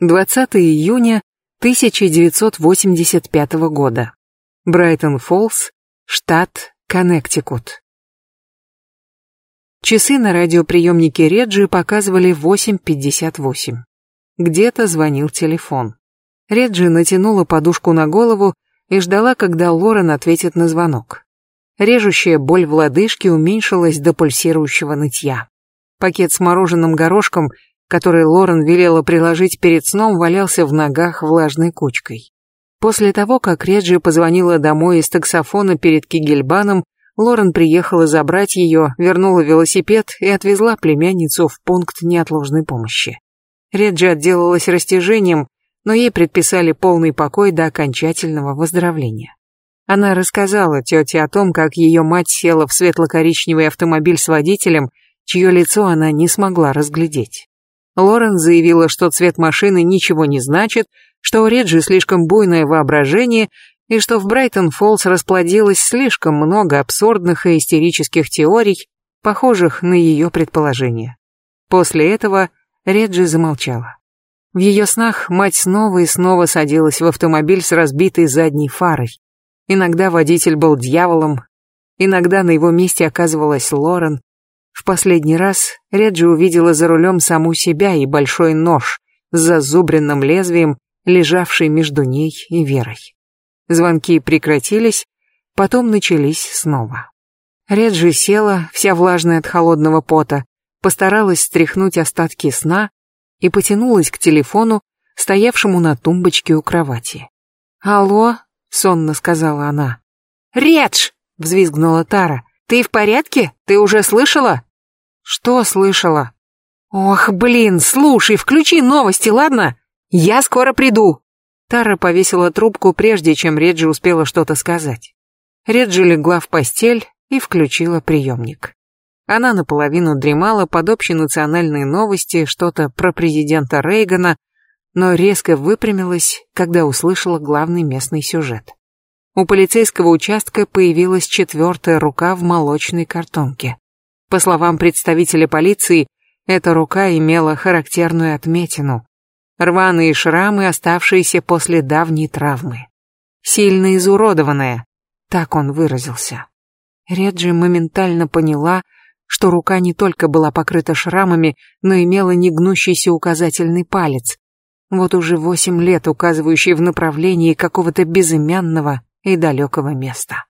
20 июня 1985 года. Брайтон-Фоллс, штат Коннектикут. Часы на радиоприемнике Реджи показывали 8.58. Где-то звонил телефон. Реджи натянула подушку на голову и ждала, когда Лорен ответит на звонок. Режущая боль в лодыжке уменьшилась до пульсирующего нытья. Пакет с мороженым горошком, который Лорен велела приложить перед сном, валялся в ногах влажной кучкой. После того, как Реджи позвонила домой из таксофона перед Кигельбаном, Лорен приехала забрать ее, вернула велосипед и отвезла племянницу в пункт неотложной помощи. Реджи отделалась растяжением, но ей предписали полный покой до окончательного выздоровления. Она рассказала тете о том, как ее мать села в светло-коричневый автомобиль с водителем, чье лицо она не смогла разглядеть. Лорен заявила, что цвет машины ничего не значит, что у Реджи слишком буйное воображение и что в Брайтон-Фоллс расплодилось слишком много абсурдных и истерических теорий, похожих на ее предположения. После этого Реджи замолчала. В ее снах мать снова и снова садилась в автомобиль с разбитой задней фарой. Иногда водитель был дьяволом, иногда на его месте оказывалась Лорен. В последний раз Реджи увидела за рулем саму себя и большой нож с зазубренным лезвием, лежавший между ней и Верой. Звонки прекратились, потом начались снова. Реджи села, вся влажная от холодного пота, постаралась стряхнуть остатки сна и потянулась к телефону, стоявшему на тумбочке у кровати. «Алло?» — сонно сказала она. «Редж!» — взвизгнула Тара. «Ты в порядке? Ты уже слышала?» «Что слышала?» «Ох, блин, слушай, включи новости, ладно? Я скоро приду!» Тара повесила трубку, прежде чем Реджи успела что-то сказать. Реджи легла в постель и включила приемник. Она наполовину дремала под общенациональные новости, что-то про президента Рейгана, но резко выпрямилась, когда услышала главный местный сюжет. У полицейского участка появилась четвертая рука в молочной картонке. По словам представителя полиции, эта рука имела характерную отметину. Рваные шрамы, оставшиеся после давней травмы. Сильно изуродованная, так он выразился. Реджи моментально поняла, что рука не только была покрыта шрамами, но имела негнущийся указательный палец, вот уже восемь лет указывающий в направлении какого-то безымянного и далекого места.